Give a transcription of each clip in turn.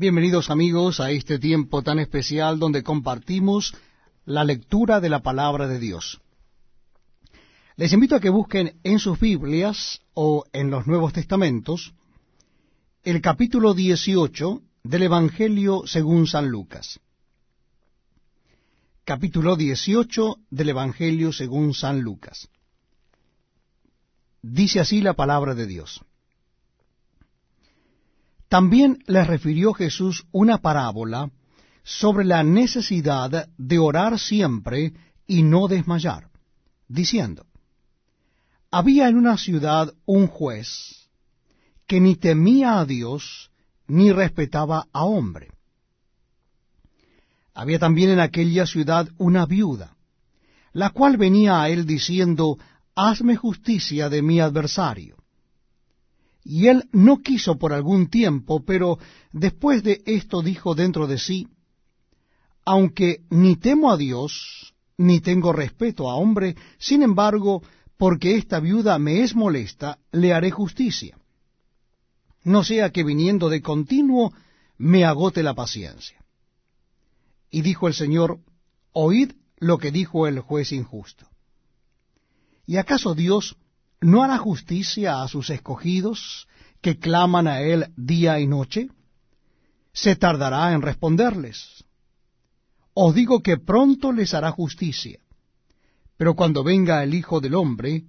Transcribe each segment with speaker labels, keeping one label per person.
Speaker 1: Bienvenidos amigos a este tiempo tan especial donde compartimos la lectura de la palabra de Dios. Les invito a que busquen en sus Biblias o en los Nuevos Testamentos el capítulo 18 del Evangelio según San Lucas. Capítulo 18 del Evangelio según San Lucas. Dice así la palabra de Dios. También les refirió Jesús una parábola sobre la necesidad de orar siempre y no desmayar, diciendo, Había en una ciudad un juez que ni temía a Dios ni respetaba a hombre. Había también en aquella ciudad una viuda, la cual venía a él diciendo, Hazme justicia de mi adversario. Y él no quiso por algún tiempo, pero después de esto dijo dentro de sí, aunque ni temo a Dios, ni tengo respeto a hombre, sin embargo, porque esta viuda me es molesta, le haré justicia. No sea que viniendo de continuo me agote la paciencia. Y dijo el Señor, oíd lo que dijo el juez injusto. ¿Y acaso Dios ¿No hará justicia a sus escogidos que claman a él día y noche? ¿Se tardará en responderles? Os digo que pronto les hará justicia, pero cuando venga el Hijo del Hombre,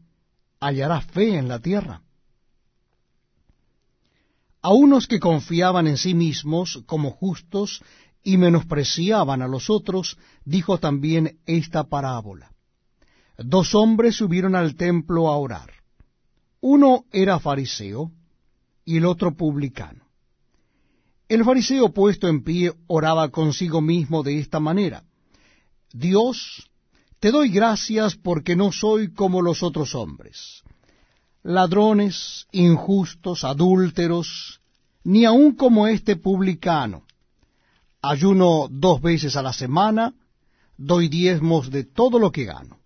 Speaker 1: hallará fe en la tierra. A unos que confiaban en sí mismos como justos y menospreciaban a los otros, dijo también esta parábola. Dos hombres subieron al templo a orar uno era fariseo y el otro publicano. El fariseo puesto en pie oraba consigo mismo de esta manera. Dios, te doy gracias porque no soy como los otros hombres, ladrones, injustos, adúlteros, ni aun como este publicano. Ayuno dos veces a la semana, doy diezmos de todo lo que gano.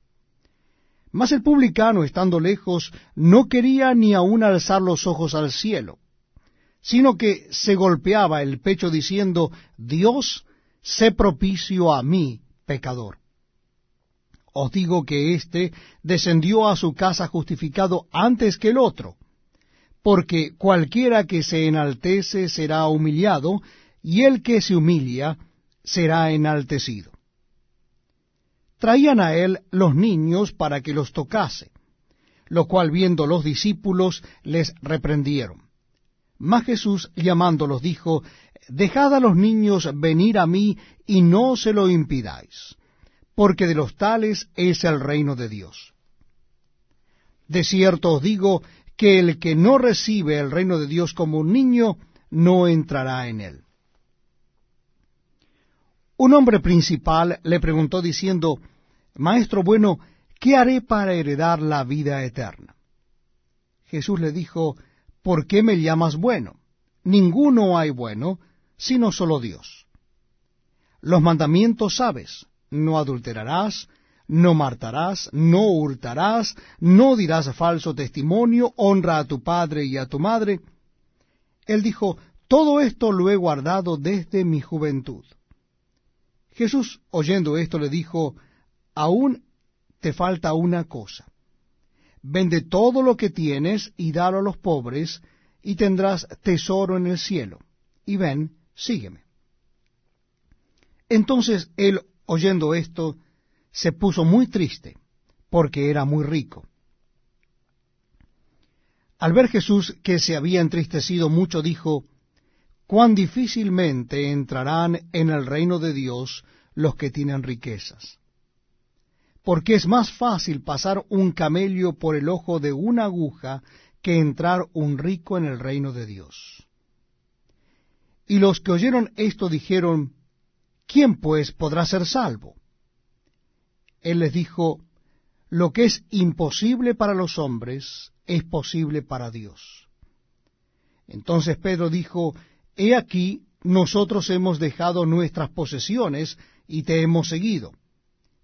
Speaker 1: Mas el publicano, estando lejos, no quería ni aun alzar los ojos al cielo, sino que se golpeaba el pecho diciendo, Dios, sé propicio a mí, pecador. Os digo que éste descendió a su casa justificado antes que el otro, porque cualquiera que se enaltece será humillado, y el que se humilla será enaltecido traían a él los niños para que los tocase, lo cual viendo los discípulos les reprendieron. Mas Jesús llamándolos dijo, Dejad a los niños venir a mí y no se lo impidáis, porque de los tales es el reino de Dios. De cierto os digo que el que no recibe el reino de Dios como un niño, no entrará en él. Un hombre principal le preguntó diciendo, Maestro bueno, ¿qué haré para heredar la vida eterna? Jesús le dijo, ¿por qué me llamas bueno? Ninguno hay bueno, sino solo Dios. Los mandamientos sabes, no adulterarás, no martarás, no hurtarás, no dirás falso testimonio, honra a tu padre y a tu madre. Él dijo, todo esto lo he guardado desde mi juventud. Jesús, oyendo esto, le dijo, aún te falta una cosa. Vende todo lo que tienes y dalo a los pobres, y tendrás tesoro en el cielo. Y ven, sígueme. Entonces él, oyendo esto, se puso muy triste, porque era muy rico. Al ver Jesús que se había entristecido mucho, dijo, cuán difícilmente entrarán en el reino de Dios los que tienen riquezas. Porque es más fácil pasar un camello por el ojo de una aguja que entrar un rico en el reino de Dios. Y los que oyeron esto dijeron, ¿quién pues podrá ser salvo? Él les dijo, lo que es imposible para los hombres es posible para Dios. Entonces Pedro dijo, He aquí, nosotros hemos dejado nuestras posesiones y te hemos seguido.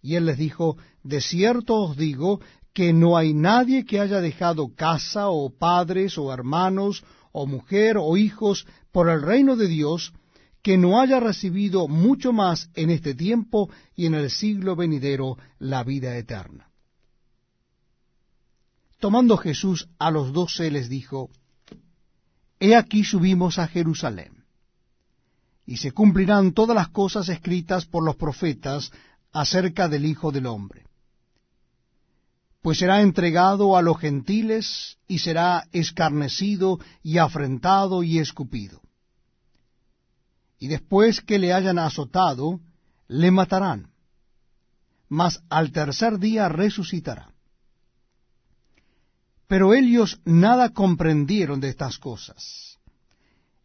Speaker 1: Y él les dijo, De cierto os digo que no hay nadie que haya dejado casa o padres o hermanos o mujer o hijos por el reino de Dios, que no haya recibido mucho más en este tiempo y en el siglo venidero la vida eterna. Tomando Jesús a los doce les dijo, He aquí subimos a Jerusalén, y se cumplirán todas las cosas escritas por los profetas acerca del Hijo del Hombre. Pues será entregado a los gentiles, y será escarnecido, y afrentado, y escupido y después que le hayan azotado, le matarán, mas al tercer día resucitará. Pero ellos nada comprendieron de estas cosas,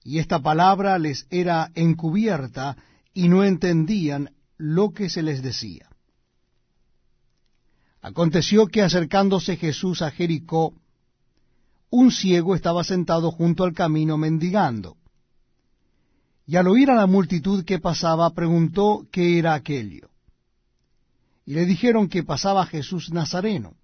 Speaker 1: y esta palabra les era encubierta, y no entendían lo que se les decía. Aconteció que acercándose Jesús a Jericó, un ciego estaba sentado junto al camino mendigando y al oír a la multitud que pasaba, preguntó qué era aquello. Y le dijeron que pasaba Jesús Nazareno.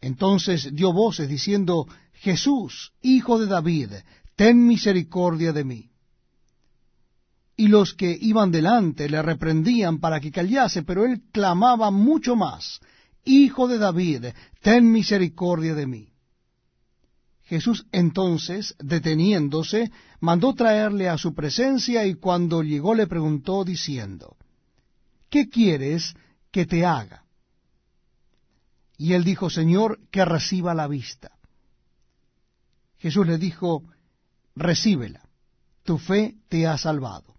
Speaker 1: Entonces dio voces diciendo, Jesús, hijo de David, ten misericordia de mí. Y los que iban delante le reprendían para que callase, pero él clamaba mucho más, Hijo de David, ten misericordia de mí. Jesús entonces, deteniéndose, mandó traerle a su presencia y cuando llegó le preguntó diciendo, ¿qué quieres que te haga? Y él dijo, Señor, que reciba la vista. Jesús le dijo, recíbela, tu fe te ha salvado.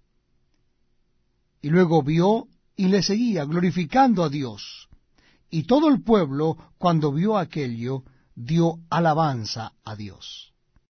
Speaker 1: Y luego vio y le seguía, glorificando a Dios. Y todo el pueblo, cuando vio aquello, dio alabanza a Dios.